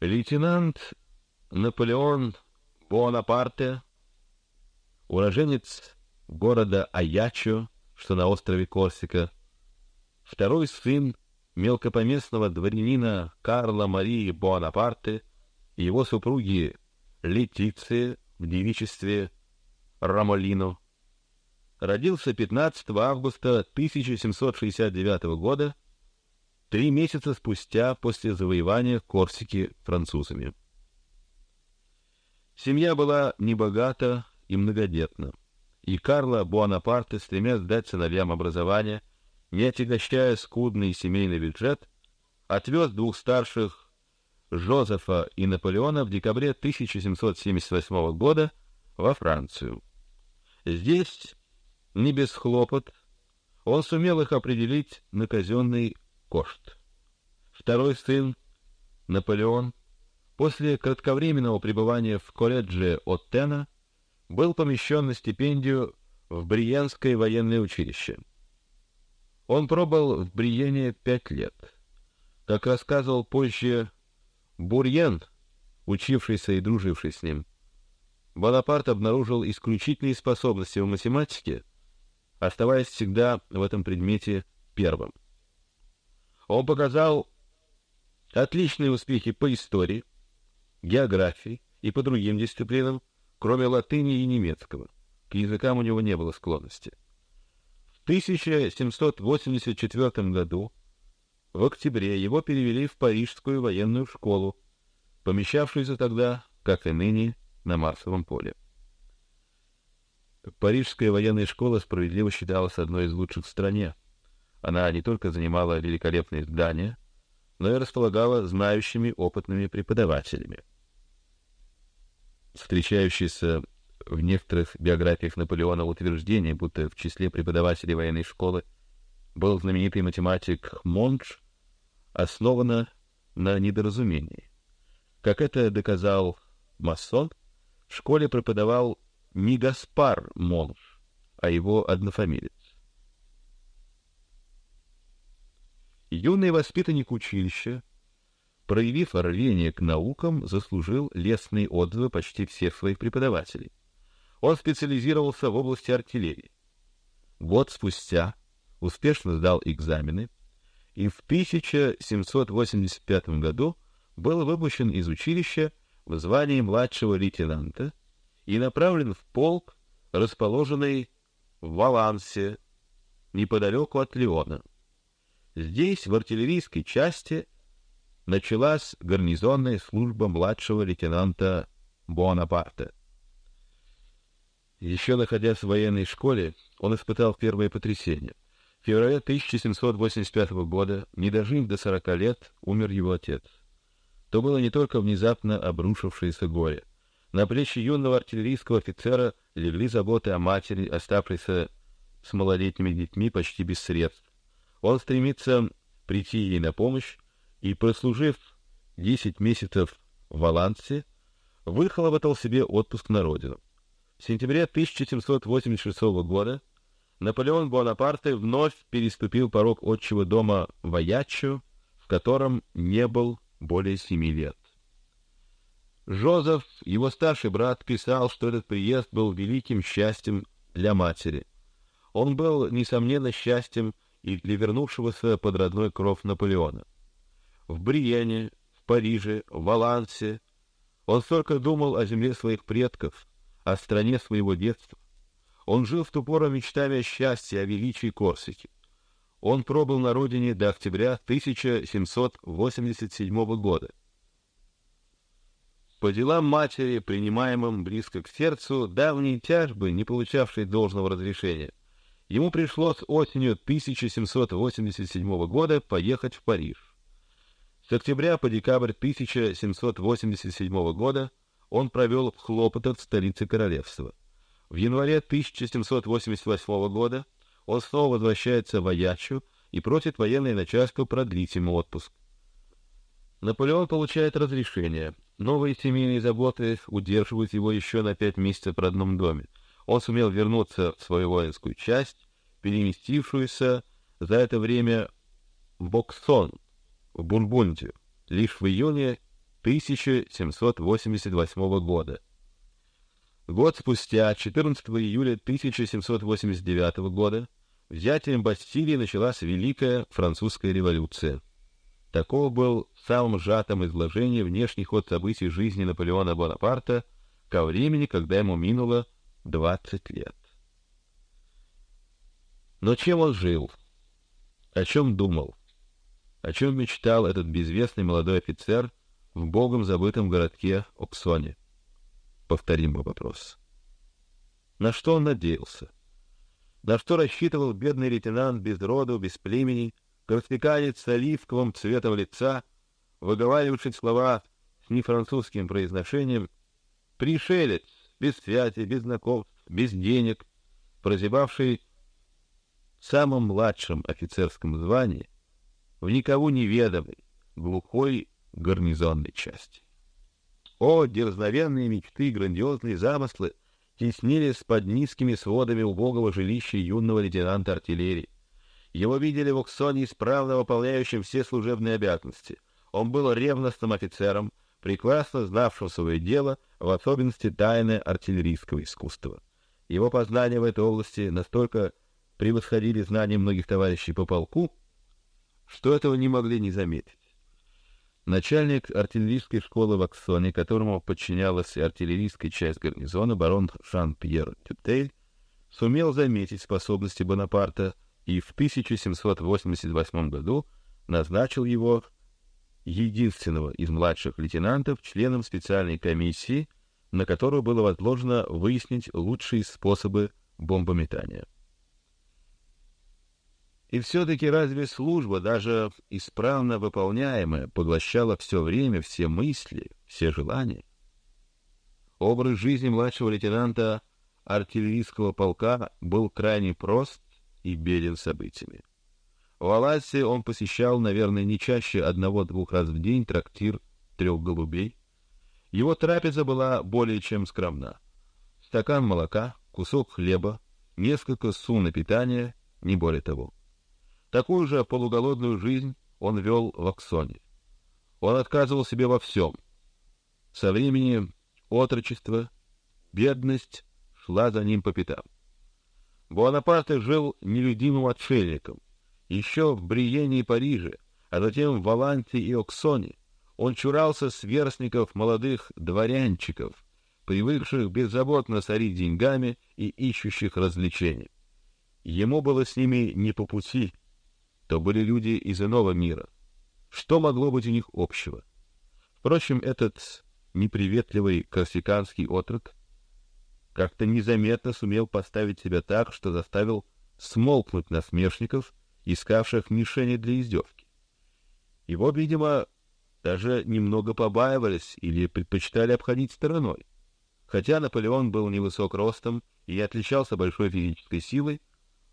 Лейтенант Наполеон Бонапарте, уроженец города Аячо, что на острове Корсика, второй сын мелкопоместного дворянина Карла Марии Бонапарте и его супруги Летиции в девичестве Рамолино, родился 15 августа 1769 года, три месяца спустя после завоевания Корсики французами. Семья была небогата и многодетна, и Карла Буанапарте, стремясь дать сыновьям образование, не отягощая скудный семейный бюджет, отвез двух старших Жозефа и Наполеона в декабре 1778 года во Францию. Здесь не без хлопот он сумел их определить на казенный кошт. Второй сын Наполеон после кратковременного пребывания в колледже Оттена был помещен на стипендию в Бриенское военное училище. Он пробыл в Бриене пять лет. Как рассказывал позже Бурьен, учившийся и друживший с ним, Бонапарт обнаружил исключительные способности в математике, оставаясь всегда в этом предмете первым. Он показал отличные успехи по истории, географии и по другим дисциплинам, кроме латыни и немецкого. К языкам у него не было склонности. В 1784 году в октябре его перевели в Парижскую военную школу, помещавшуюся тогда, как и ныне, на Марсовом поле. Парижская военная школа справедливо считалась одной из лучших в стране. Она не только занимала великолепные здания, но и располагала знающими, опытными преподавателями встречающееся в некоторых биографиях Наполеона утверждение, будто в числе преподавателей военной школы был знаменитый математик Монж, основано на недоразумении. Как это доказал масон, в школе преподавал не Гаспар Монж, а его однофамилец. Юный воспитанник училища проявив рвение к наукам, заслужил лестные отзывы почти всех своих преподавателей. Он специализировался в области артиллерии. Год спустя успешно сдал экзамены и в 1785 году был выпущен из училища в звании младшего лейтенанта и направлен в полк, расположенный в Валансе, неподалеку от Леона. Здесь в артиллерийской части началась гарнизонная служба младшего лейтенанта Буанапарта. Еще находясь в военной школе, он испытал первое потрясение. В феврале 1785 года, не дожив до сорока лет, умер его отец. То было не только внезапно обрушившееся горе. На плечи юного артиллерийского офицера легли заботы о матери, оставшейся с малолетними детьми почти без средств. Он стремится прийти ей на помощь, и, прослужив десять месяцев в Валансе, выхлопотал себе отпуск на родину. В сентябре 1786 года Наполеон Бонапарте вновь переступил порог отчего дома в Аяччо, в котором не был более семи лет. Жозеф, его старший брат, писал, что этот приезд был великим счастьем для матери. Он был несомненно счастьем и для вернувшегося под родной кров Наполеона в Бриене, в Париже, в Валансе. Он столько думал о земле своих предков, о стране своего детства. Он жил в ту пору мечтами о счастье, о величии Корсики. Он пробыл на родине до октября 1787 года. По делам матери, принимаемым близко к сердцу, давние тяжбы, не получавшие должного разрешения, ему пришлось осенью 1787 года поехать в Париж. С октября по декабрь 1787 года он провел в хлопотах в столице королевства. В январе 1788 года он снова возвращается в Аячу и просит военное начальство продлить ему отпуск. Наполеон получает разрешение. Новые семейные заботы удерживают его еще на пять месяцев в родном доме. Он сумел вернуться в свою воинскую часть, переместившуюся за это время в Боксон, в Бургундию. Лишь в июне 1788 года. Год спустя, 14 июля 1789 года, взятием Бастилии началась Великая Французская революция. Таков был в самом сжатом изложении внешний ход событий жизни Наполеона Бонапарта ко времени, когда ему минуло 20 лет. Но чем он жил? О чем думал? О чем мечтал этот безвестный молодой офицер в богом забытом городке Оксоне? Повторим вопрос. На что он надеялся? На что рассчитывал бедный лейтенант без роду, без племени, корсиканец с оливковым цветом лица, выговаривавший слова с нефранцузским произношением, пришелец, без связи, без знакомств, без денег, прозябавший в самом младшем офицерском звании, в никого неведомой, глухой гарнизонной части. О, дерзновенные мечты, грандиозные замыслы теснились под низкими сводами убогого жилища юного лейтенанта артиллерии. Его видели в Оксоне исправно выполняющим все служебные обязанности. Он был ревностным офицером, прекрасно знавшим свое дело, в особенности тайны артиллерийского искусства. Его познания в этой области настолько превосходили знания многих товарищей по полку, что этого не могли не заметить. Начальник артиллерийской школы в Аксоне, которому подчинялась артиллерийская часть гарнизона, барон Жан-Пьер Тютель, сумел заметить способности Бонапарта и в 1788 году назначил его единственного из младших лейтенантов членом специальной комиссии, на которую было возложено выяснить лучшие способы бомбометания. И все-таки разве служба, даже исправно выполняемая, поглощала все время, все мысли, все желания? Образ жизни младшего лейтенанта артиллерийского полка был крайне прост и беден событиями. В Аласе он посещал, наверное, не чаще одного-двух раз в день трактир трех голубей. Его трапеза была более чем скромна. Стакан молока, кусок хлеба, несколько су на питание, не более того. Такую же полуголодную жизнь он вел в Аксоне. Он отказывал себе во всем. Со времени отрочества бедность шла за ним по пятам. Буанапарт жил нелюдимым отшельником. Еще в Бриене и Париже, а затем в Валанте и Оксоне он чурался сверстников молодых дворянчиков, привыкших беззаботно сорить деньгами и ищущих развлечений. Ему было с ними не по пути — то были люди из иного мира. Что могло быть у них общего? Впрочем, этот неприветливый корсиканский отрок как-то незаметно сумел поставить себя так, что заставил смолкнуть насмешников, искавших мишени для издевки. Его, видимо, даже немного побаивались или предпочитали обходить стороной. Хотя Наполеон был невысок ростом и отличался большой физической силой,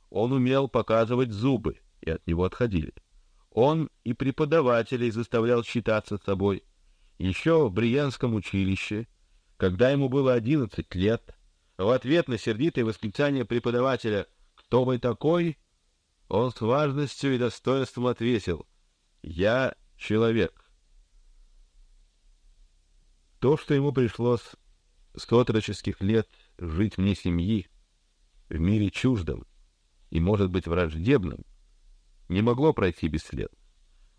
он умел показывать зубы, и от него отходили. Он и преподавателей заставлял считаться с собой. Еще в Бриянском училище, когда ему было одиннадцать лет, в ответ на сердитое восклицание преподавателя «Кто вы такой?», он с важностью и достоинством ответил «Я человек». То, что ему пришлось с отроческих лет жить вне семьи, в мире чуждом и, может быть, враждебном, не могло пройти бесследно.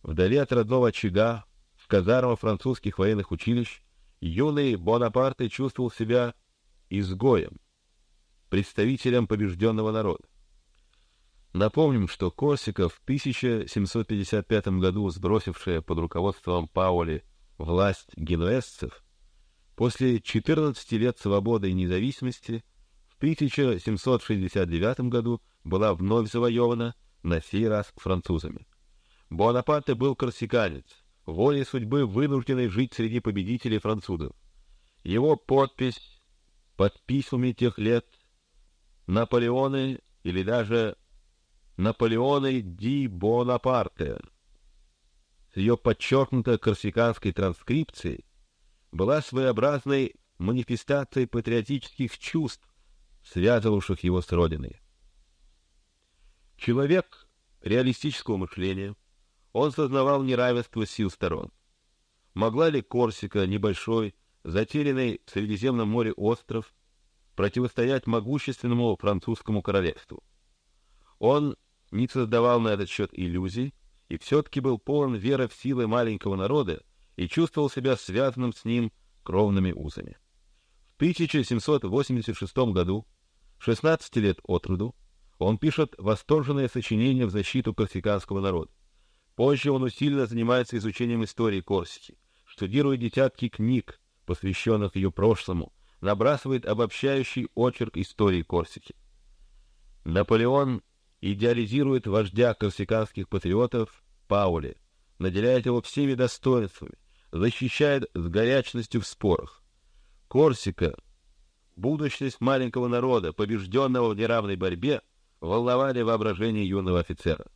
Вдали от родного очага, в казармах французских военных училищ, юный Бонапарте чувствовал себя изгоем, представителем побежденного народа. Напомним, что Корсика в 1755 году, сбросившая под руководством Паули власть генуэзцев, после 14 лет свободы и независимости в 1769 году была вновь завоевана на сей раз французами. Буанапарте был корсиканец, волей судьбы вынужденный жить среди победителей французов. Его подпись под письмами тех лет Наполеоны или даже Наполеоны ди Бонапарте с ее подчеркнутой корсиканской транскрипцией была своеобразной манифестацией патриотических чувств, связывавших его с родиной. Человек реалистического мышления, он сознавал неравенство сил сторон. Могла ли Корсика, небольшой, затерянный в Средиземном море остров, противостоять могущественному французскому королевству? Он не создавал на этот счет иллюзий и все-таки был полон веры в силы маленького народа и чувствовал себя связанным с ним кровными узами. В 1786 году, 16 лет от роду, он пишет восторженное сочинение в защиту корсиканского народа. Позже он усиленно занимается изучением истории Корсики, штудирует десятки книг, посвященных ее прошлому, набрасывает обобщающий очерк истории Корсики. Наполеон идеализирует вождя корсиканских патриотов Паули, наделяет его всеми достоинствами, защищает с горячностью в спорах. Корсика, будущность маленького народа, побежденного в неравной борьбе, волновали воображение юного офицера.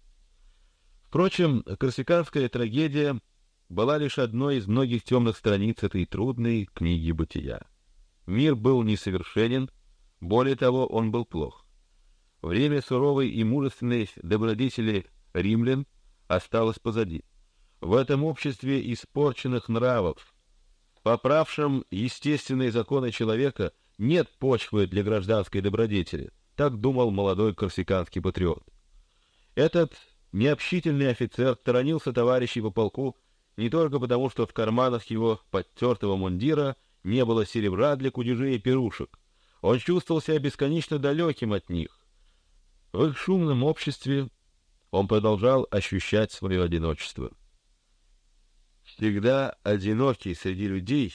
Впрочем, корсиканская трагедия была лишь одной из многих темных страниц этой трудной книги бытия. Мир был несовершенен, более того, он был плох. Время суровой и мужественной добродетели римлян осталось позади. В этом обществе испорченных нравов, поправшем естественные законы человека, нет почвы для гражданской добродетели. Так думал молодой корсиканский патриот. Этот необщительный офицер сторонился товарищей по полку не только потому, что в карманах его подтертого мундира не было серебра для кудежей и пирушек. Он чувствовал себя бесконечно далеким от них. В их шумном обществе он продолжал ощущать свое одиночество. Всегда одинокий среди людей,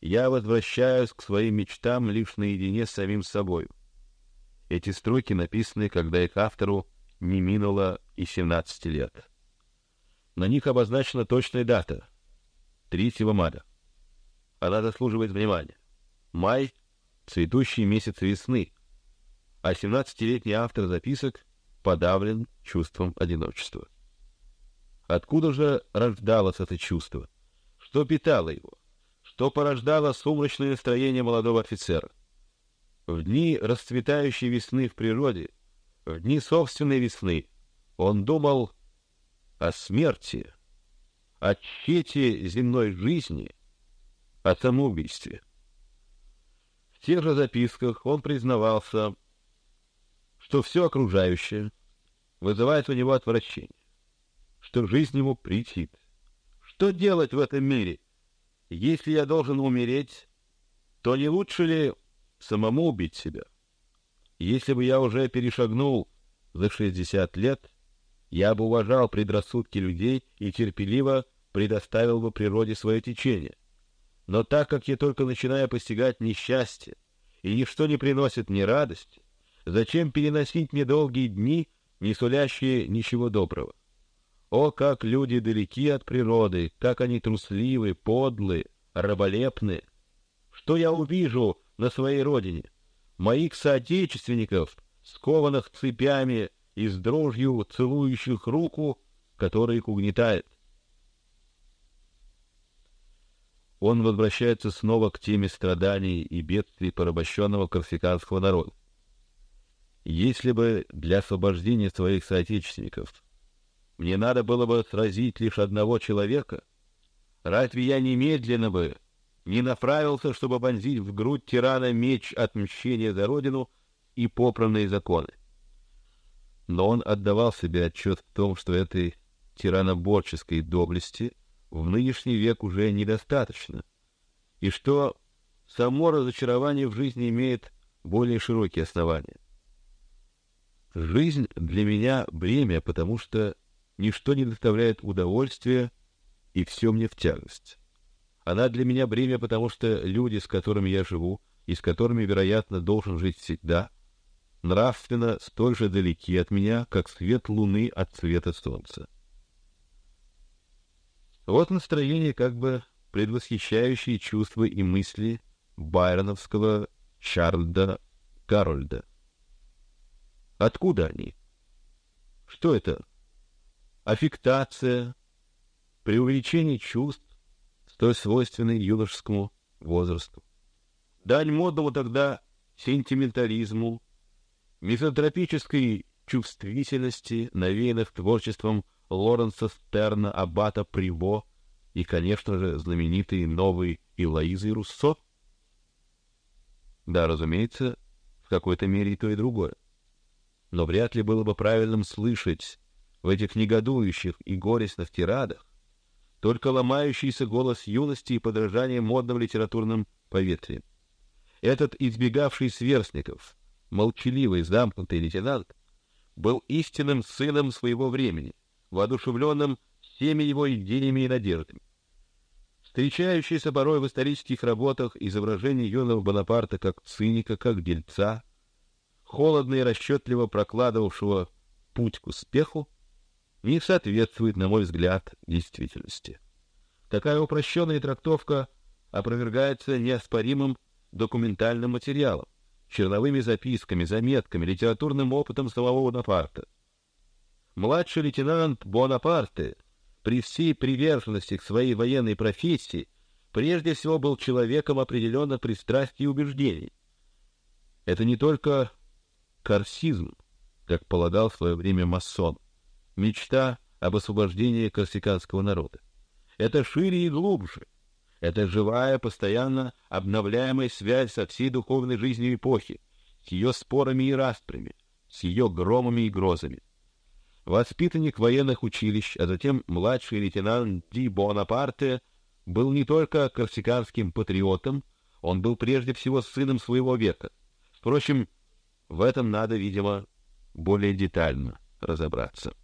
я возвращаюсь к своим мечтам лишь наедине с самим собой. Эти строки написаны, когда их автору не минуло и 17 лет. На них обозначена точная дата — 3 мая. Она заслуживает внимания. Май — цветущий месяц весны, а 17-летний автор записок подавлен чувством одиночества. Откуда же рождалось это чувство? Что питало его? Что порождало сумрачное настроение молодого офицера? В дни расцветающей весны в природе, в дни собственной весны, он думал о смерти, о тщете земной жизни, о самоубийстве. В тех же записках он признавался, что все окружающее вызывает у него отвращение, что жизнь ему претит. Что делать в этом мире? Если я должен умереть, то не лучше ли самому убить себя. Если бы я уже перешагнул за шестьдесят лет, я бы уважал предрассудки людей и терпеливо предоставил бы природе свое течение. Но так как я только начинаю постигать несчастье, и ничто не приносит мне радости, зачем переносить мне долгие дни, не сулящие ничего доброго? О, как люди далеки от природы, как они трусливы, подлы, раболепны! Что я увижу на своей родине. Моих соотечественников, скованных цепями и с дрожью целующих руку, которая их угнетает. Он возвращается снова к теме страданий и бедствий порабощенного корсиканского народа. Если бы для освобождения своих соотечественников мне надо было бы сразить лишь одного человека, разве я немедленно бы не направился, чтобы вонзить в грудь тирана меч отмщения за родину и попранные законы. Но он отдавал себе отчет в том, что этой тираноборческой доблести в нынешний век уже недостаточно, и что само разочарование в жизни имеет более широкие основания. Жизнь для меня бремя, потому что ничто не доставляет удовольствия, и все мне в тягость. Она для меня бремя, потому что люди, с которыми я живу и с которыми, вероятно, должен жить всегда, нравственно столь же далеки от меня, как свет луны от света солнца. Вот настроение, как бы предвосхищающие чувства и мысли байроновского Чарльда Карольда. Откуда они? Что это? Аффектация, преувеличение чувств, столь свойственный юношескому возрасту. Дань модному тогда сентиментализму, мизантропической чувствительности, навеянных творчеством Лоренса Стерна, Аббата Приво и, конечно же, знаменитый новый Илоизы Руссо? Да, разумеется, в какой-то мере и то, и другое. Но вряд ли было бы правильным слышать в этих негодующих и горестных тирадах только ломающийся голос юности и подражание модным литературным поветриям. Этот избегавший сверстников, молчаливый, замкнутый лейтенант был истинным сыном своего времени, воодушевленным всеми его идеями и надеждами. Встречающиеся порой в исторических работах изображение юного Бонапарта как циника, как дельца, холодно и расчетливо прокладывавшего путь к успеху, не соответствует, на мой взгляд, действительности. Такая упрощенная трактовка опровергается неоспоримым документальным материалом, черновыми записками, заметками, литературным опытом самого Бонапарта. Младший лейтенант Бонапарте при всей приверженности к своей военной профессии прежде всего был человеком определенно пристрастий и убеждений. Это не только корсизм, как полагал в свое время масон, мечта об освобождении корсиканского народа. Это шире и глубже. Это живая, постоянно обновляемая связь со всей духовной жизнью эпохи, с ее спорами и распрями, с ее громами и грозами. Воспитанник военных училищ, а затем младший лейтенант Ди Бонапарте был не только корсиканским патриотом, он был прежде всего сыном своего века. Впрочем, в этом надо, видимо, более детально разобраться.